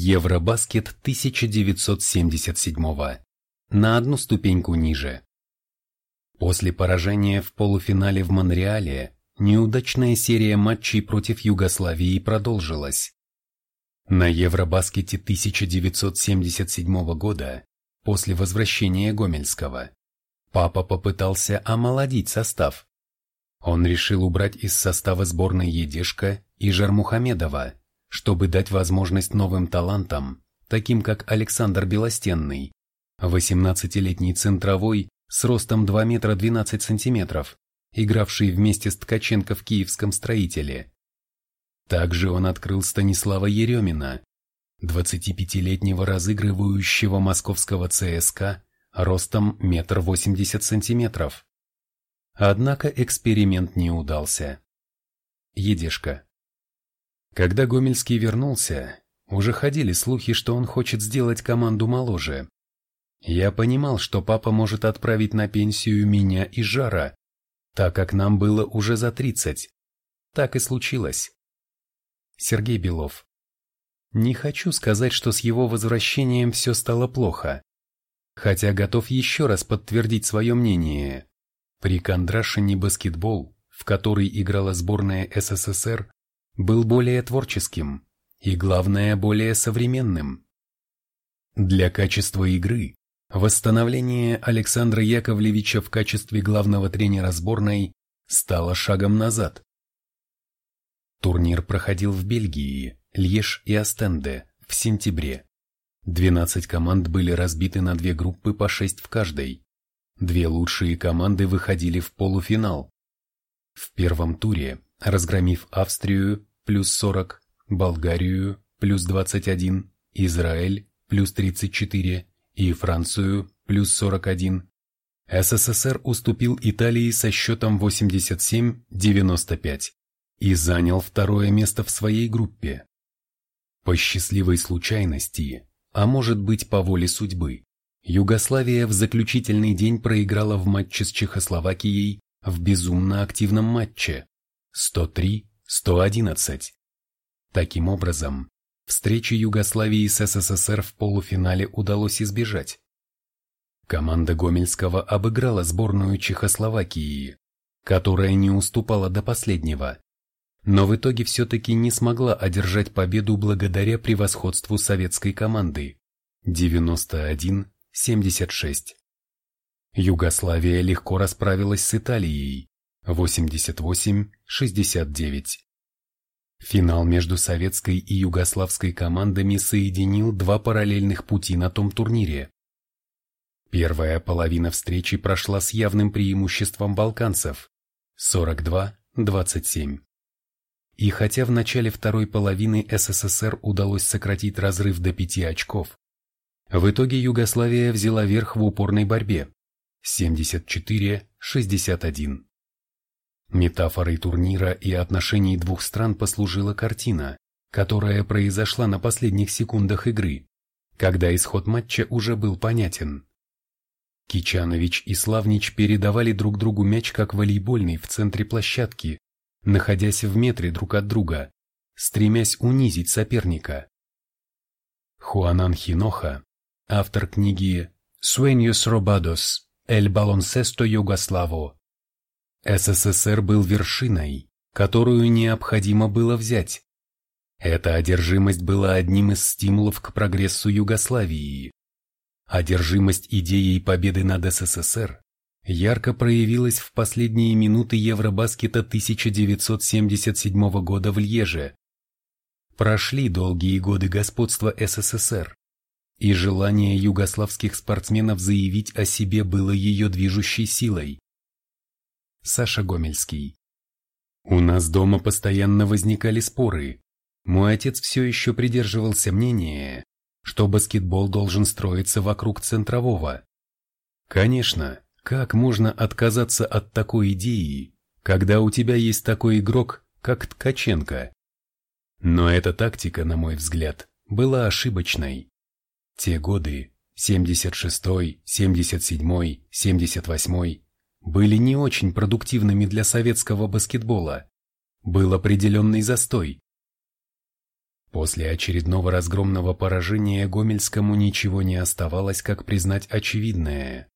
Евробаскет 1977 на одну ступеньку ниже. После поражения в полуфинале в Монреале неудачная серия матчей против Югославии продолжилась. На Евробаскете 1977 года, после возвращения Гомельского, папа попытался омолодить состав. Он решил убрать из состава сборной Едешка и Жармухамедова, чтобы дать возможность новым талантам, таким как Александр Белостенный, 18-летний центровой с ростом 2 метра 12 сантиметров, игравший вместе с Ткаченко в киевском строителе. Также он открыл Станислава Еремина, 25-летнего разыгрывающего московского ЦСКА ростом метр восемьдесят сантиметров. Однако эксперимент не удался. Едешка. Когда Гомельский вернулся, уже ходили слухи, что он хочет сделать команду моложе. Я понимал, что папа может отправить на пенсию меня и Жара, так как нам было уже за тридцать. Так и случилось. Сергей Белов. Не хочу сказать, что с его возвращением все стало плохо. Хотя готов еще раз подтвердить свое мнение. При Кондрашине баскетбол, в который играла сборная СССР, был более творческим и, главное, более современным. Для качества игры восстановление Александра Яковлевича в качестве главного тренера сборной стало шагом назад. Турнир проходил в Бельгии, Льеж и Астенде в сентябре. 12 команд были разбиты на две группы по 6 в каждой. Две лучшие команды выходили в полуфинал. В первом туре, разгромив Австрию, плюс 40, Болгарию плюс 21, Израиль плюс 34 и Францию плюс 41, СССР уступил Италии со счетом 87-95 и занял второе место в своей группе. По счастливой случайности, а может быть по воле судьбы, Югославия в заключительный день проиграла в матче с Чехословакией в безумно активном матче 103-111. Таким образом, встречи Югославии с СССР в полуфинале удалось избежать. Команда Гомельского обыграла сборную Чехословакии, которая не уступала до последнего, но в итоге все-таки не смогла одержать победу благодаря превосходству советской команды 91-76. Югославия легко расправилась с Италией 88-69. Финал между советской и югославской командами соединил два параллельных пути на том турнире. Первая половина встречи прошла с явным преимуществом балканцев 42-27. И хотя в начале второй половины СССР удалось сократить разрыв до пяти очков, в итоге Югославия взяла верх в упорной борьбе 74-61. Метафорой турнира и отношений двух стран послужила картина, которая произошла на последних секундах игры, когда исход матча уже был понятен. Кичанович и Славнич передавали друг другу мяч как волейбольный в центре площадки, находясь в метре друг от друга, стремясь унизить соперника. Хуанан Хиноха, автор книги «Sueños robados. El baloncesto yugoslavo» СССР был вершиной, которую необходимо было взять. Эта одержимость была одним из стимулов к прогрессу Югославии. Одержимость идеей победы над СССР ярко проявилась в последние минуты Евробаскета 1977 года в Льеже. Прошли долгие годы господства СССР, и желание югославских спортсменов заявить о себе было ее движущей силой. Саша Гомельский. У нас дома постоянно возникали споры. Мой отец все еще придерживался мнения, что баскетбол должен строиться вокруг центрового. Конечно, как можно отказаться от такой идеи, когда у тебя есть такой игрок, как Ткаченко? Но эта тактика, на мой взгляд, была ошибочной. Те годы, 76-й, 77-й, 78-й, были не очень продуктивными для советского баскетбола. Был определенный застой. После очередного разгромного поражения Гомельскому ничего не оставалось, как признать очевидное.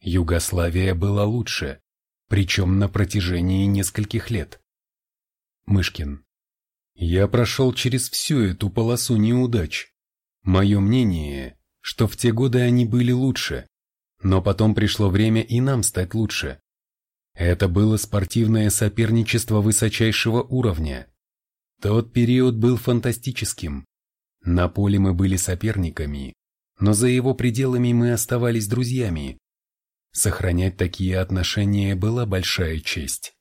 Югославия была лучше, причем на протяжении нескольких лет. Мышкин. Я прошел через всю эту полосу неудач. Мое мнение, что в те годы они были лучше, но потом пришло время и нам стать лучше. Это было спортивное соперничество высочайшего уровня. Тот период был фантастическим. На поле мы были соперниками, но за его пределами мы оставались друзьями. Сохранять такие отношения была большая честь.